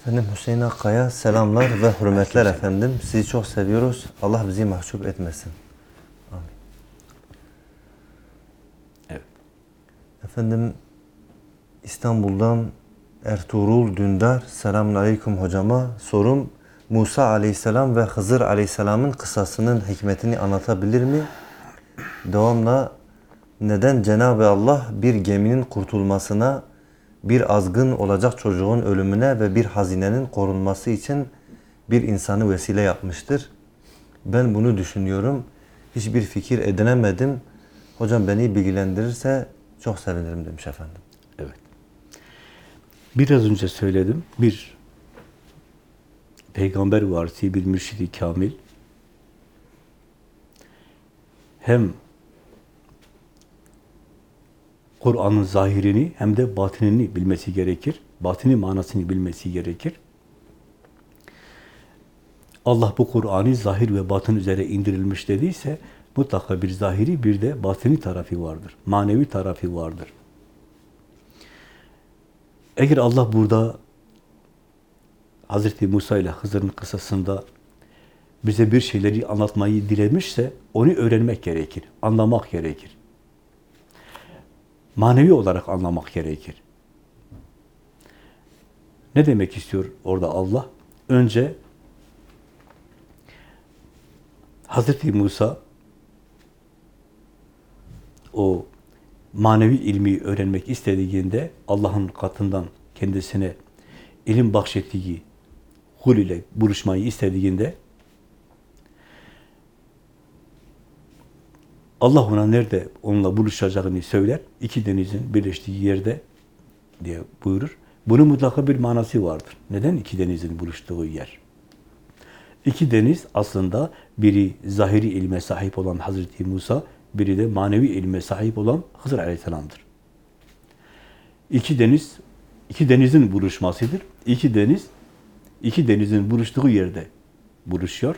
Efendim Hüseyin Akkaya selamlar ve hürmetler efendim. Sizi çok seviyoruz. Allah bizi mahcup etmesin. Amin. Evet. Efendim İstanbul'dan Ertuğrul Dündar. Selamun Aleyküm hocama. Sorum Musa Aleyhisselam ve Hızır Aleyhisselam'ın kısasının hikmetini anlatabilir mi? Devamla neden Cenab-ı Allah bir geminin kurtulmasına, bir azgın olacak çocuğun ölümüne ve bir hazinenin korunması için bir insanı vesile yapmıştır? Ben bunu düşünüyorum. Hiçbir fikir edinemedim. Hocam beni bilgilendirirse çok sevinirim demiş efendim. Evet. Biraz önce söyledim. Bir peygamber varisi, bir mürşidi kamil hem Kur'an'ın zahirini hem de batinini bilmesi gerekir. Batini manasını bilmesi gerekir. Allah bu Kur'an'ı zahir ve batın üzere indirilmiş dediyse mutlaka bir zahiri bir de batini tarafı vardır. Manevi tarafı vardır. Eğer Allah burada Hazreti Musa ile Hızır'ın kısasında bize bir şeyleri anlatmayı dilemişse onu öğrenmek gerekir, anlamak gerekir. Manevi olarak anlamak gerekir. Ne demek istiyor orada Allah? Önce Hazreti Musa o manevi ilmi öğrenmek istediğinde Allah'ın katından kendisine ilim bahşettiği kul ile buluşmayı istediğinde Allah ona nerede onunla buluşacağını söyler. İki denizin birleştiği yerde diye buyurur. Bunun mutlaka bir manası vardır. Neden iki denizin buluştuğu yer? İki deniz aslında biri zahiri ilme sahip olan Hazreti Musa, biri de manevi ilme sahip olan Hızır Aleyhisselam'dır. İki deniz, iki denizin buluşmasıdır. İki deniz, iki denizin buluştuğu yerde buluşuyor.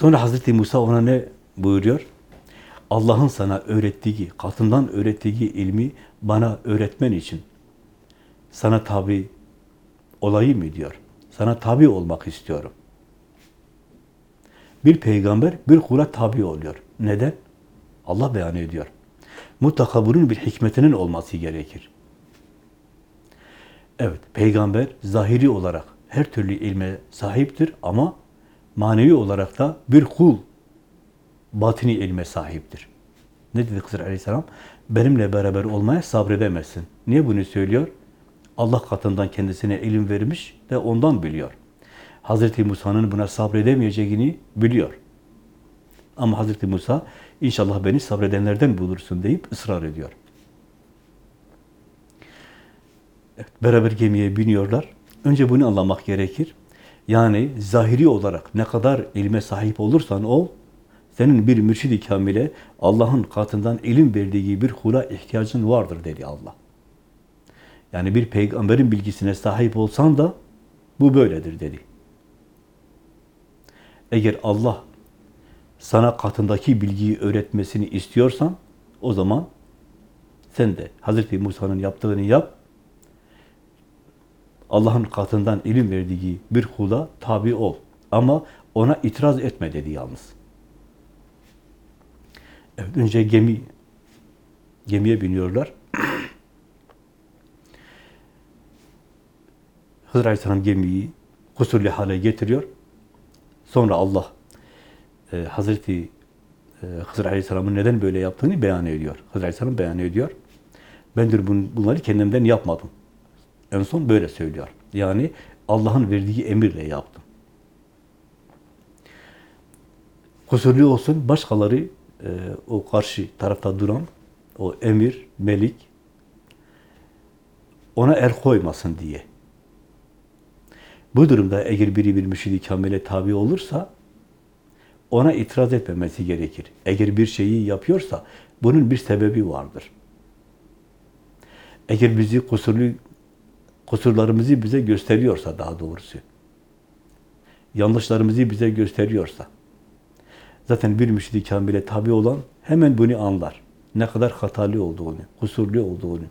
Sonra Hazreti Musa ona ne buyuruyor? Allah'ın sana öğrettiği, katından öğrettiği ilmi bana öğretmen için sana tabi olayım mı diyor. Sana tabi olmak istiyorum. Bir peygamber bir kula tabi oluyor. Neden? Allah beyan ediyor. Mutlaka bunun bir hikmetinin olması gerekir. Evet, peygamber zahiri olarak her türlü ilme sahiptir ama manevi olarak da bir kul batini ilme sahiptir. Ne dedi Hızır Aleyhisselam? Benimle beraber olmaya sabredemezsin. Niye bunu söylüyor? Allah katından kendisine ilim vermiş ve ondan biliyor. Hazreti Musa'nın buna sabredemeyeceğini biliyor. Ama Hazreti Musa inşallah beni sabredenlerden bulursun deyip ısrar ediyor. Evet, beraber gemiye biniyorlar. Önce bunu anlamak gerekir. Yani zahiri olarak ne kadar ilme sahip olursan ol, senin bir mürşid-i kamile Allah'ın katından ilim verdiği bir kula ihtiyacın vardır dedi Allah. Yani bir peygamberin bilgisine sahip olsan da bu böyledir dedi. Eğer Allah sana katındaki bilgiyi öğretmesini istiyorsan o zaman sen de Hazreti Musa'nın yaptığını yap. Allah'ın katından ilim verdiği bir kula tabi ol. Ama ona itiraz etme dedi yalnız. Evet, önce gemi gemiye biniyorlar. Hızır Aleyhisselam gemiyi kusurlu hale getiriyor. Sonra Allah e, Hazreti e, Hızır Aleyhisselam'ın neden böyle yaptığını beyan ediyor. Hızır Aleyhisselam beyan ediyor. Ben diyor bun, bunları kendimden yapmadım. En son böyle söylüyor. Yani Allah'ın verdiği emirle yaptım. Kusurlu olsun, başkaları e, o karşı tarafta duran o emir, melik ona el koymasın diye. Bu durumda eğer biri bir müşid-i kamile tabi olursa ona itiraz etmemesi gerekir. Eğer bir şeyi yapıyorsa bunun bir sebebi vardır. Eğer bizi kusurlu kusurlarımızı bize gösteriyorsa daha doğrusu yanlışlarımızı bize gösteriyorsa zaten bir müşid-i kamile tabi olan hemen bunu anlar. Ne kadar hatalı olduğunu, kusurlu olduğunu,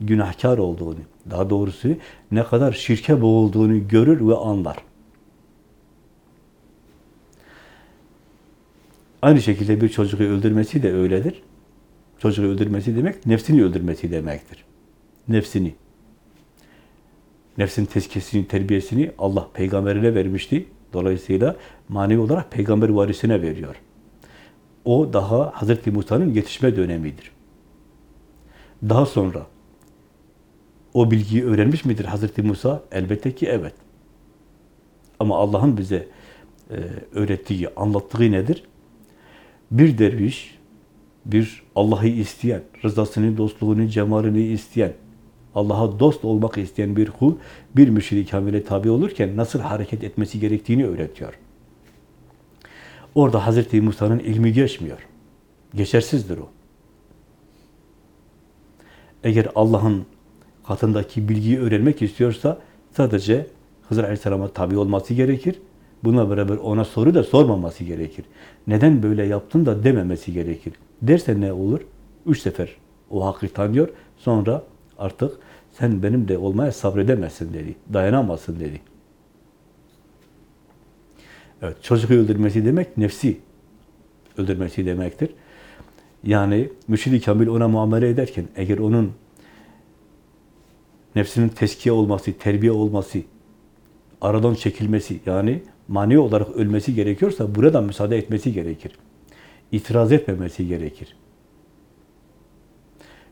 günahkar olduğunu, daha doğrusu ne kadar şirke boğulduğunu görür ve anlar. Aynı şekilde bir çocuğu öldürmesi de öyledir. Çocuğu öldürmesi demek, nefsini öldürmesi demektir. Nefsini. Nefsin tezkiyesini, terbiyesini Allah peygamberine vermişti. Dolayısıyla manevi olarak peygamber varisine veriyor. O daha Hazreti Musa'nın yetişme dönemidir. Daha sonra o bilgiyi öğrenmiş midir Hazreti Musa? Elbette ki evet. Ama Allah'ın bize e, öğrettiği, anlattığı nedir? Bir derviş, bir Allah'ı isteyen, rızasını, dostluğunu, cemalini isteyen, Allah'a dost olmak isteyen bir kul, bir müşrik kamile tabi olurken nasıl hareket etmesi gerektiğini öğretiyor. Orada Hazreti Musa'nın ilmi geçmiyor. Geçersizdir o. Eğer Allah'ın katındaki bilgiyi öğrenmek istiyorsa sadece Hızır Aleyhisselam'a tabi olması gerekir. Buna beraber ona soru da sormaması gerekir. Neden böyle yaptın da dememesi gerekir. Derse ne olur? Üç sefer o hakkı tanıyor. Sonra artık sen benim de olmaya sabredemezsin dedi. Dayanamazsın dedi. Evet, çocuğu öldürmesi demek nefsi öldürmesi demektir. Yani müşid-i kamil ona muamele ederken eğer onun nefsinin teskiye olması, terbiye olması, aradan çekilmesi yani mani olarak ölmesi gerekiyorsa burada müsaade etmesi gerekir. İtiraz etmemesi gerekir.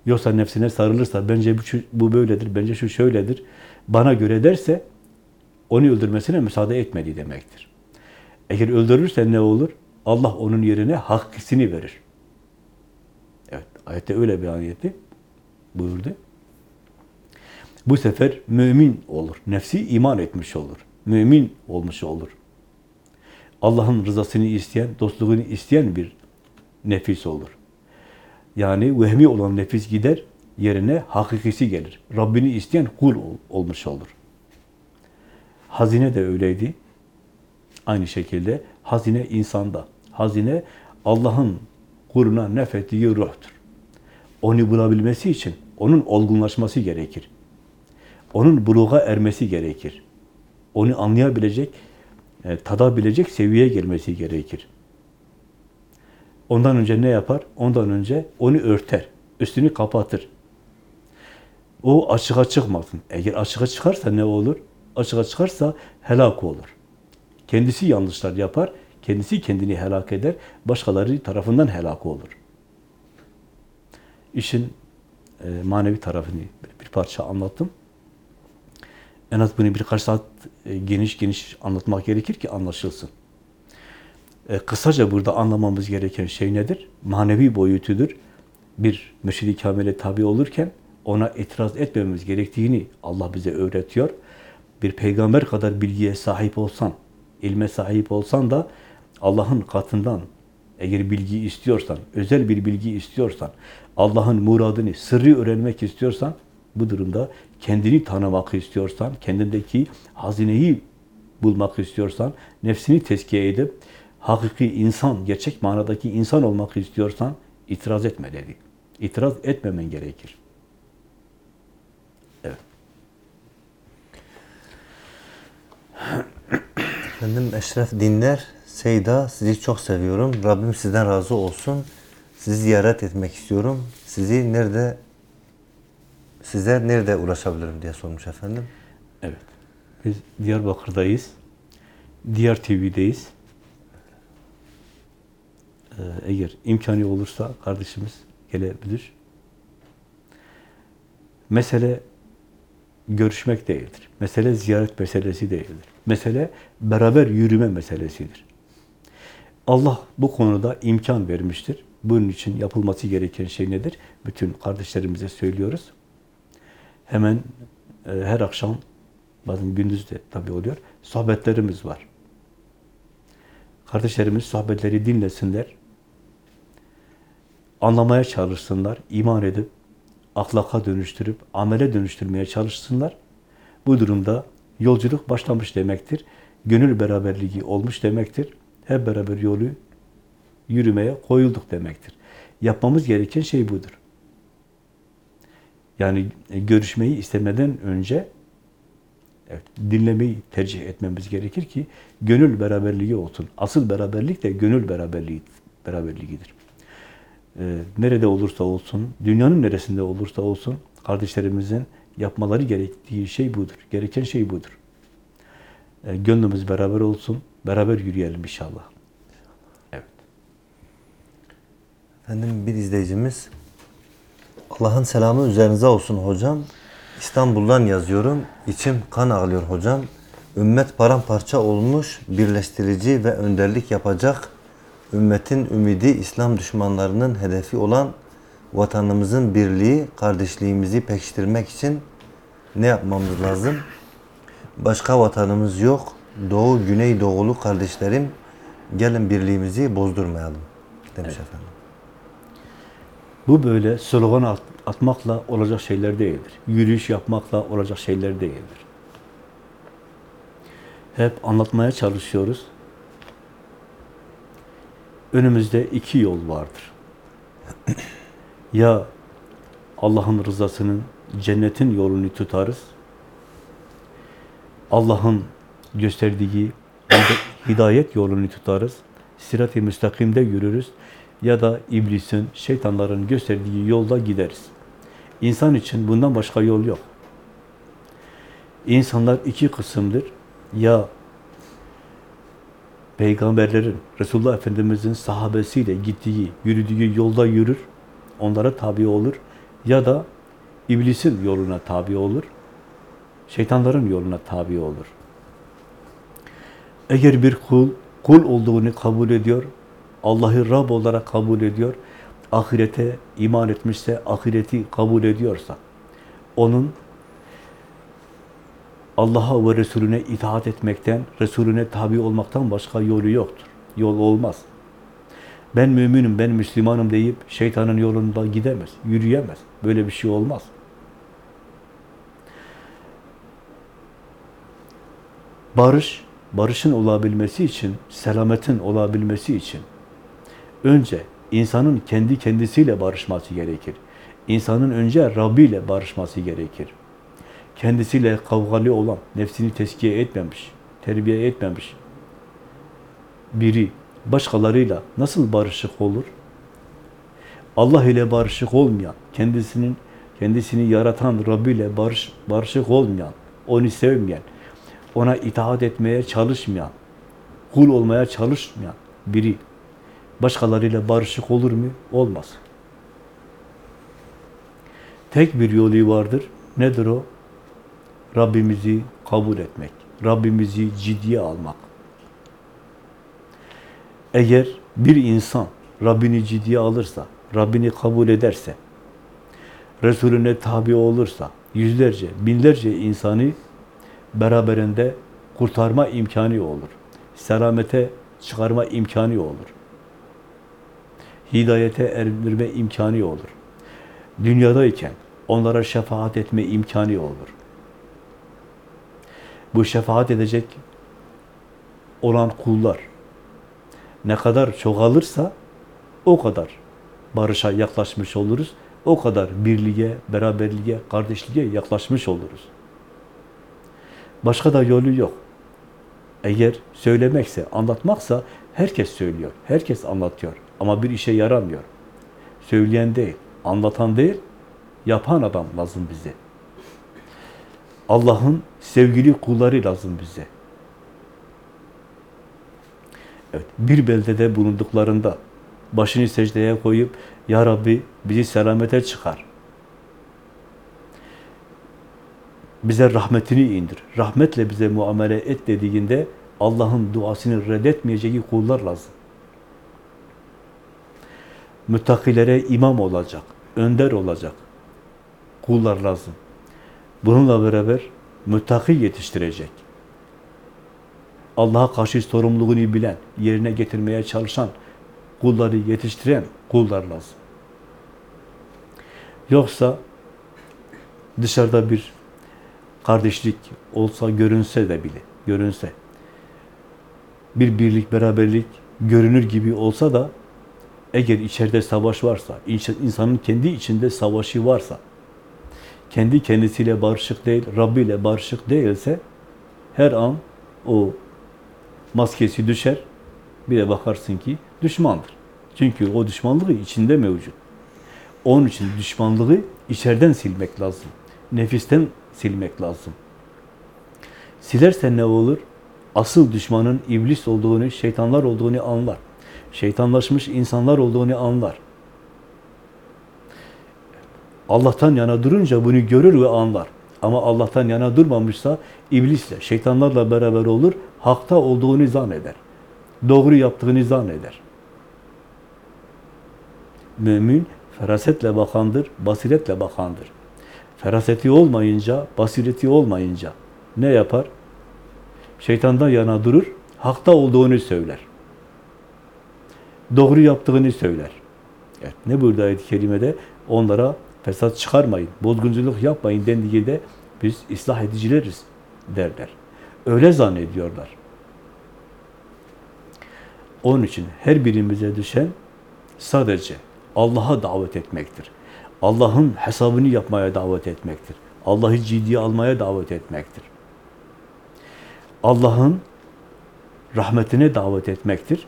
Yoksa nefsine sarılırsa bence bu, bu böyledir, bence şu şöyledir, bana göre derse onu öldürmesine müsaade etmedi demektir. Eğer öldürürse ne olur? Allah onun yerine hakkısını verir. Evet, ayette öyle beyan etti. Buyurdu. Bu sefer mümin olur. Nefsi iman etmiş olur. Mümin olmuş olur. Allah'ın rızasını isteyen, dostluğunu isteyen bir nefis olur. Yani vehmi olan nefis gider, yerine hakikisi gelir. Rabbini isteyen kul ol- olmuş olur. Hazine de öyleydi. Aynı şekilde hazine insanda. Hazine Allah'ın kuluna nefettiği ruhtur. Onu bulabilmesi için onun olgunlaşması gerekir. Onun buluğa ermesi gerekir. Onu anlayabilecek, e, tadabilecek seviyeye gelmesi gerekir. Ondan önce ne yapar? Ondan önce onu örter, üstünü kapatır. O açığa çıkmasın. Eğer açığa çıkarsa ne olur? Açığa çıkarsa helak olur. Kendisi yanlışlar yapar, kendisi kendini helak eder, başkaları tarafından helak olur. İşin e, manevi tarafını bir parça anlattım. En az bunu birkaç saat e, geniş geniş anlatmak gerekir ki anlaşılsın. E, kısaca burada anlamamız gereken şey nedir? Manevi boyutudur. Bir mürşid-i kamile tabi olurken ona itiraz etmememiz gerektiğini Allah bize öğretiyor. Bir peygamber kadar bilgiye sahip olsan, ilme sahip olsan da Allah'ın katından eğer bilgi istiyorsan, özel bir bilgi istiyorsan, Allah'ın muradını, sırrı öğrenmek istiyorsan, bu durumda kendini tanımak istiyorsan, kendindeki hazineyi bulmak istiyorsan, nefsini tezkiye edip, hakiki insan, gerçek manadaki insan olmak istiyorsan, itiraz etme dedi. İtiraz etmemen gerekir. Evet. Efendim Eşref Dinler, Seyda sizi çok seviyorum. Rabbim sizden razı olsun. Sizi ziyaret etmek istiyorum. Sizi nerede size nerede ulaşabilirim diye sormuş efendim. Evet. Biz Diyarbakır'dayız. Diyar TV'deyiz. Ee, eğer imkanı olursa kardeşimiz gelebilir. Mesele görüşmek değildir. Mesele ziyaret meselesi değildir. Mesele beraber yürüme meselesidir. Allah bu konuda imkan vermiştir. Bunun için yapılması gereken şey nedir? Bütün kardeşlerimize söylüyoruz. Hemen e, her akşam, bazen gündüz de tabii oluyor, sohbetlerimiz var. Kardeşlerimiz sohbetleri dinlesinler, anlamaya çalışsınlar, iman edip, ahlaka dönüştürüp, amele dönüştürmeye çalışsınlar. Bu durumda yolculuk başlamış demektir. Gönül beraberliği olmuş demektir. Hep beraber yolu yürümeye koyulduk demektir. Yapmamız gereken şey budur. Yani e, görüşmeyi istemeden önce evet, dinlemeyi tercih etmemiz gerekir ki gönül beraberliği olsun. Asıl beraberlik de gönül beraberliği beraberliğidir. Ee, nerede olursa olsun, dünyanın neresinde olursa olsun kardeşlerimizin yapmaları gerektiği şey budur. Gereken şey budur. Ee, gönlümüz beraber olsun, beraber yürüyelim inşallah. Evet. Efendim bir izleyicimiz Allah'ın selamı üzerinize olsun hocam. İstanbul'dan yazıyorum. İçim kan ağlıyor hocam. Ümmet paramparça olmuş, birleştirici ve önderlik yapacak. Ümmetin ümidi İslam düşmanlarının hedefi olan vatanımızın birliği, kardeşliğimizi pekiştirmek için ne yapmamız lazım? Başka vatanımız yok. Doğu, Güney Doğulu kardeşlerim gelin birliğimizi bozdurmayalım demiş efendim. Bu böyle slogan at- atmakla olacak şeyler değildir. Yürüyüş yapmakla olacak şeyler değildir. Hep anlatmaya çalışıyoruz. Önümüzde iki yol vardır. ya Allah'ın rızasının, cennetin yolunu tutarız. Allah'ın gösterdiği hidayet yolunu tutarız. Sirat-i müstakimde yürürüz. Ya da iblisin, şeytanların gösterdiği yolda gideriz. İnsan için bundan başka yol yok. İnsanlar iki kısımdır. Ya peygamberlerin, Resulullah Efendimiz'in sahabesiyle gittiği, yürüdüğü yolda yürür, onlara tabi olur. Ya da iblisin yoluna tabi olur, şeytanların yoluna tabi olur. Eğer bir kul, kul olduğunu kabul ediyor, Allah'ı Rab olarak kabul ediyor, ahirete iman etmişse, ahireti kabul ediyorsa, onun Allah'a ve Resulüne itaat etmekten, Resulüne tabi olmaktan başka yolu yoktur. Yol olmaz. Ben müminim, ben Müslümanım deyip şeytanın yolunda gidemez, yürüyemez. Böyle bir şey olmaz. Barış, barışın olabilmesi için, selametin olabilmesi için önce insanın kendi kendisiyle barışması gerekir. İnsanın önce Rabbi ile barışması gerekir. Kendisiyle kavgalı olan, nefsini teskiye etmemiş, terbiye etmemiş biri başkalarıyla nasıl barışık olur? Allah ile barışık olmayan, kendisinin kendisini yaratan Rabbi ile barış, barışık olmayan, onu sevmeyen, ona itaat etmeye çalışmayan, kul olmaya çalışmayan biri başkalarıyla barışık olur mu? Olmaz. Tek bir yolu vardır. Nedir o? Rabbimizi kabul etmek. Rabbimizi ciddiye almak. Eğer bir insan Rabbini ciddiye alırsa, Rabbini kabul ederse, Resulüne tabi olursa, yüzlerce, binlerce insanı beraberinde kurtarma imkanı olur. Selamete çıkarma imkanı olur. Hidayete erdirme imkanı olur. Dünyadayken onlara şefaat etme imkanı olur. Bu şefaat edecek olan kullar ne kadar çoğalırsa o kadar barışa yaklaşmış oluruz. O kadar birliğe, beraberliğe, kardeşliğe yaklaşmış oluruz. Başka da yolu yok. Eğer söylemekse, anlatmaksa herkes söylüyor, herkes anlatıyor. Ama bir işe yaramıyor. Söyleyen değil, anlatan değil, yapan adam lazım bize. Allah'ın sevgili kulları lazım bize. Evet, bir beldede bulunduklarında başını secdeye koyup Ya Rabbi bizi selamete çıkar. Bize rahmetini indir. Rahmetle bize muamele et dediğinde Allah'ın duasını reddetmeyeceği kullar lazım. Müttakilere imam olacak, önder olacak kullar lazım. Bununla beraber müttaki yetiştirecek. Allah'a karşı sorumluluğunu bilen, yerine getirmeye çalışan, kulları yetiştiren kullar lazım. Yoksa dışarıda bir kardeşlik olsa, görünse de bile, görünse, bir birlik, beraberlik görünür gibi olsa da eğer içeride savaş varsa, insanın kendi içinde savaşı varsa, kendi kendisiyle barışık değil, Rabbi ile barışık değilse her an o maskesi düşer. Bir de bakarsın ki düşmandır. Çünkü o düşmanlığı içinde mevcut. Onun için düşmanlığı içeriden silmek lazım. Nefisten silmek lazım. Silersen ne olur? Asıl düşmanın iblis olduğunu, şeytanlar olduğunu anlar. Şeytanlaşmış insanlar olduğunu anlar. Allah'tan yana durunca bunu görür ve anlar. Ama Allah'tan yana durmamışsa iblisle, şeytanlarla beraber olur, hakta olduğunu zanneder. Doğru yaptığını zanneder. Mümin ferasetle bakandır, basiretle bakandır. Feraseti olmayınca, basireti olmayınca ne yapar? Şeytandan yana durur, hakta olduğunu söyler. Doğru yaptığını söyler. Evet, ne burada ayet-i kerimede? Onlara fesat çıkarmayın, bozgunculuk yapmayın dendiğinde biz ıslah edicileriz derler. Öyle zannediyorlar. Onun için her birimize düşen sadece Allah'a davet etmektir. Allah'ın hesabını yapmaya davet etmektir. Allah'ı ciddiye almaya davet etmektir. Allah'ın rahmetine davet etmektir.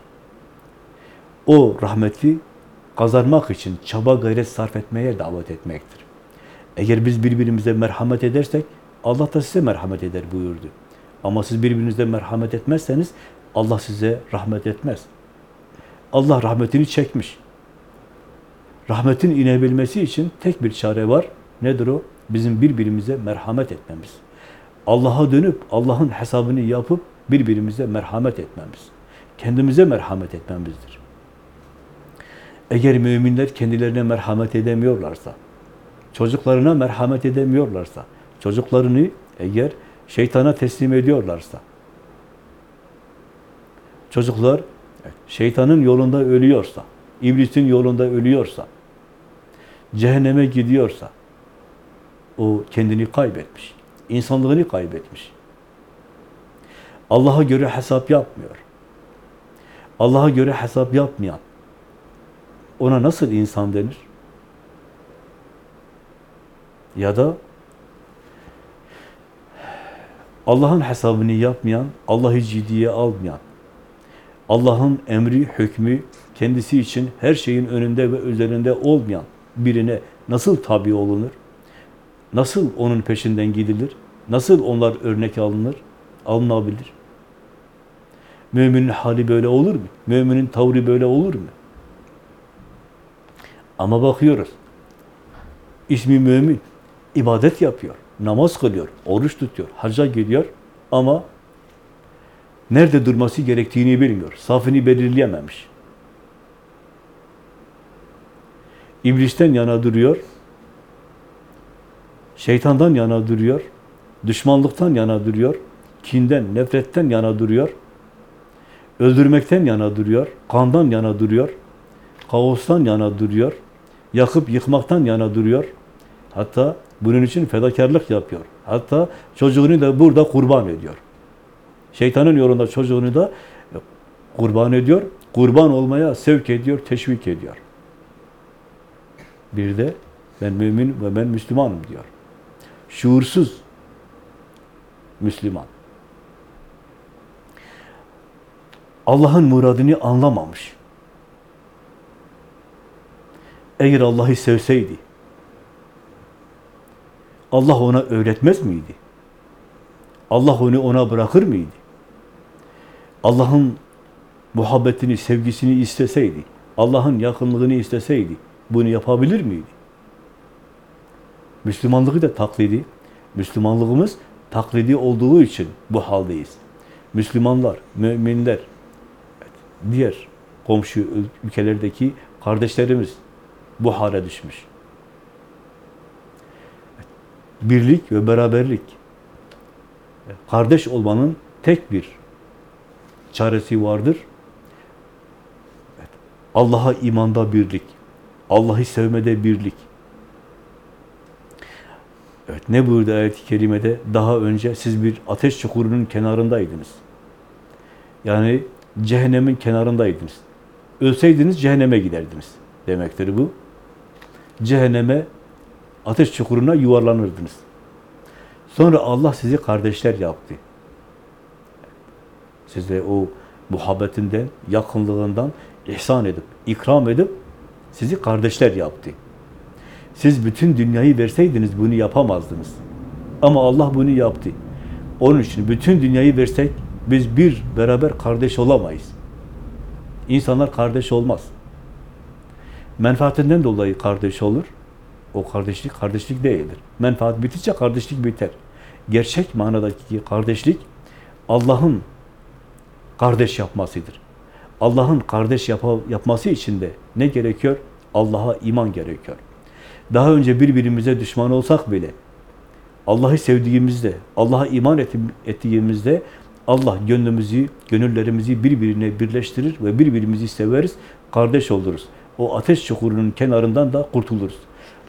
O rahmeti kazanmak için çaba gayret sarf etmeye davet etmektir. Eğer biz birbirimize merhamet edersek Allah da size merhamet eder buyurdu. Ama siz birbirinize merhamet etmezseniz Allah size rahmet etmez. Allah rahmetini çekmiş. Rahmetin inebilmesi için tek bir çare var. Nedir o? Bizim birbirimize merhamet etmemiz. Allah'a dönüp Allah'ın hesabını yapıp birbirimize merhamet etmemiz. Kendimize merhamet etmemizdir. Eğer müminler kendilerine merhamet edemiyorlarsa, çocuklarına merhamet edemiyorlarsa, çocuklarını eğer şeytana teslim ediyorlarsa, çocuklar şeytanın yolunda ölüyorsa, iblisin yolunda ölüyorsa, cehenneme gidiyorsa, o kendini kaybetmiş, insanlığını kaybetmiş. Allah'a göre hesap yapmıyor. Allah'a göre hesap yapmayan, ona nasıl insan denir? Ya da Allah'ın hesabını yapmayan, Allah'ı ciddiye almayan, Allah'ın emri, hükmü kendisi için her şeyin önünde ve üzerinde olmayan birine nasıl tabi olunur? Nasıl onun peşinden gidilir? Nasıl onlar örnek alınır? Alınabilir. Müminin hali böyle olur mu? Müminin tavrı böyle olur mu? Ama bakıyoruz. İsmi mümin. ibadet yapıyor. Namaz kılıyor. Oruç tutuyor. Hacca gidiyor. Ama nerede durması gerektiğini bilmiyor. Safını belirleyememiş. İblisten yana duruyor. Şeytandan yana duruyor. Düşmanlıktan yana duruyor. Kinden, nefretten yana duruyor. Öldürmekten yana duruyor. Kandan yana duruyor. Kaostan yana duruyor. Yakıp yıkmaktan yana duruyor. Hatta bunun için fedakarlık yapıyor. Hatta çocuğunu da burada kurban ediyor. Şeytanın yolunda çocuğunu da kurban ediyor. Kurban olmaya sevk ediyor, teşvik ediyor. Bir de ben mümin ve ben Müslümanım diyor. Şuursuz Müslüman. Allah'ın muradını anlamamış. Eğer Allah'ı sevseydi, Allah ona öğretmez miydi? Allah onu ona bırakır mıydı? Allah'ın muhabbetini, sevgisini isteseydi, Allah'ın yakınlığını isteseydi, bunu yapabilir miydi? Müslümanlığı da taklidi. Müslümanlığımız taklidi olduğu için bu haldeyiz. Müslümanlar, müminler, diğer komşu ülkelerdeki kardeşlerimiz bu hale düşmüş. Birlik ve beraberlik. Kardeş olmanın tek bir çaresi vardır. Allah'a imanda birlik. Allah'ı sevmede birlik. Evet, ne buyurdu ayet-i kerimede? Daha önce siz bir ateş çukurunun kenarındaydınız. Yani cehennemin kenarındaydınız. Ölseydiniz cehenneme giderdiniz demektir bu. Cehenneme ateş çukuruna yuvarlanırdınız. Sonra Allah sizi kardeşler yaptı. Size o muhabbetinden, yakınlığından ihsan edip, ikram edip sizi kardeşler yaptı. Siz bütün dünyayı verseydiniz bunu yapamazdınız. Ama Allah bunu yaptı. Onun için bütün dünyayı versek biz bir beraber kardeş olamayız. İnsanlar kardeş olmaz. Menfaatinden dolayı kardeş olur. O kardeşlik kardeşlik değildir. Menfaat bitince kardeşlik biter. Gerçek manadaki kardeşlik Allah'ın kardeş yapmasıdır. Allah'ın kardeş yap yapması için de ne gerekiyor? Allah'a iman gerekiyor. Daha önce birbirimize düşman olsak bile Allah'ı sevdiğimizde, Allah'a iman et- ettiğimizde Allah gönlümüzü, gönüllerimizi birbirine birleştirir ve birbirimizi severiz, kardeş oluruz. O ateş çukurunun kenarından da kurtuluruz.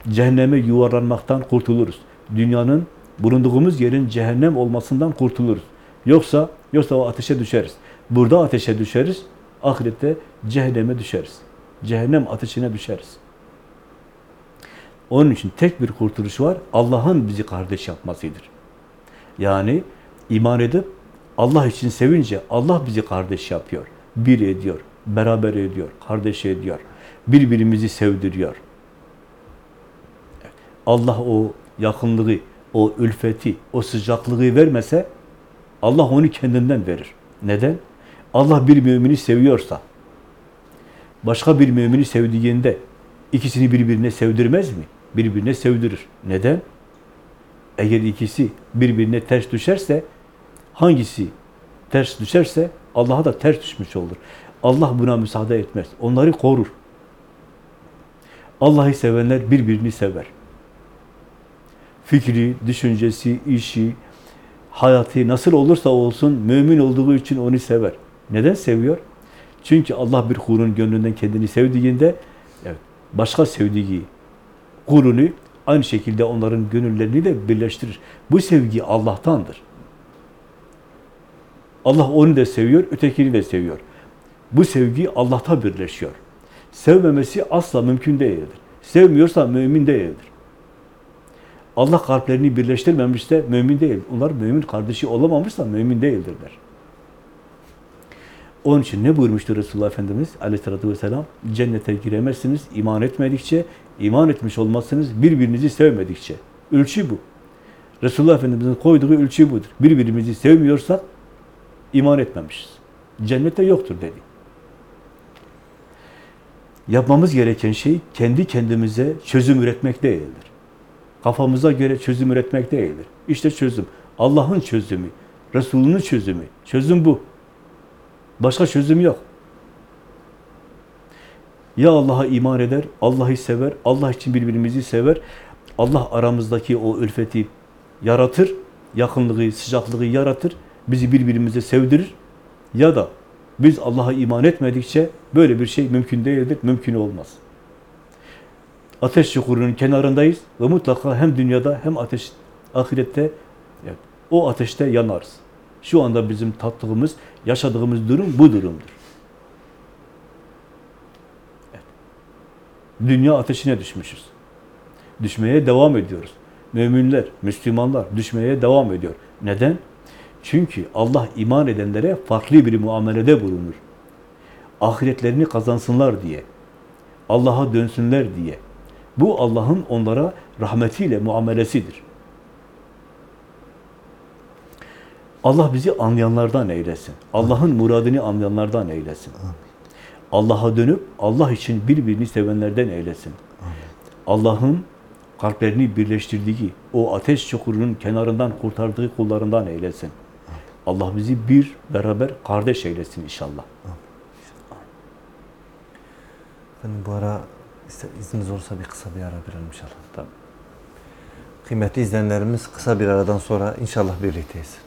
Cehenneme yuvarlanmaktan kurtuluruz. Dünyanın, bulunduğumuz yerin cehennem olmasından kurtuluruz. Yoksa, yoksa o ateşe düşeriz. Burada ateşe düşeriz, ahirette cehenneme düşeriz. Cehennem ateşine düşeriz. Onun için tek bir kurtuluş var. Allah'ın bizi kardeş yapmasıdır. Yani iman edip Allah için sevince Allah bizi kardeş yapıyor. Bir ediyor, beraber ediyor, kardeş ediyor. Birbirimizi sevdiriyor. Allah o yakınlığı, o ülfeti, o sıcaklığı vermese Allah onu kendinden verir. Neden? Allah bir mümini seviyorsa başka bir mümini sevdiğinde ikisini birbirine sevdirmez mi? Birbirine sevdirir. Neden? Eğer ikisi birbirine ters düşerse hangisi ters düşerse Allah'a da ters düşmüş olur. Allah buna müsaade etmez. Onları korur. Allah'ı sevenler birbirini sever. Fikri, düşüncesi, işi, hayatı nasıl olursa olsun mümin olduğu için onu sever. Neden seviyor? Çünkü Allah bir kulun gönlünden kendini sevdiğinde evet, başka sevdiği kulunu aynı şekilde onların gönüllerini de birleştirir. Bu sevgi Allah'tandır. Allah onu da seviyor, ötekini de seviyor. Bu sevgi Allah'ta birleşiyor. Sevmemesi asla mümkün değildir. Sevmiyorsa mümin değildir. Allah kalplerini birleştirmemişse mümin değil. Onlar mümin kardeşi olamamışsa mümin değildirler. Onun için ne buyurmuştur Resulullah Efendimiz aleyhissalatü vesselam? Cennete giremezsiniz iman etmedikçe, iman etmiş olmazsınız birbirinizi sevmedikçe. Ölçü bu. Resulullah Efendimiz'in koyduğu ölçü budur. Birbirimizi sevmiyorsak iman etmemişiz. Cennette yoktur dedi. Yapmamız gereken şey kendi kendimize çözüm üretmek değildir. Kafamıza göre çözüm üretmek değildir. İşte çözüm. Allah'ın çözümü, Resulünün çözümü. Çözüm bu. Başka çözüm yok. Ya Allah'a iman eder, Allah'ı sever, Allah için birbirimizi sever. Allah aramızdaki o ülfeti yaratır, yakınlığı, sıcaklığı yaratır, bizi birbirimize sevdirir. Ya da biz Allah'a iman etmedikçe böyle bir şey mümkün değildir, mümkün olmaz. Ateş çukurunun kenarındayız ve mutlaka hem dünyada hem ateş ahirette evet, o ateşte yanarız. Şu anda bizim tattığımız, yaşadığımız durum bu durumdur. Evet. Dünya ateşine düşmüşüz. Düşmeye devam ediyoruz. Müminler, Müslümanlar düşmeye devam ediyor. Neden? Çünkü Allah iman edenlere farklı bir muamelede bulunur. Ahiretlerini kazansınlar diye. Allah'a dönsünler diye. Bu Allah'ın onlara rahmetiyle muamelesidir. Allah bizi anlayanlardan eylesin. Allah'ın muradını anlayanlardan eylesin. Allah'a dönüp Allah için birbirini sevenlerden eylesin. Allah'ın kalplerini birleştirdiği, o ateş çukurunun kenarından kurtardığı kullarından eylesin. Allah bizi bir, beraber kardeş eylesin inşallah. Efendim bu ara izniniz olursa bir kısa bir ara verelim inşallah. Tamam. Kıymetli izleyenlerimiz kısa bir aradan sonra inşallah birlikteyiz.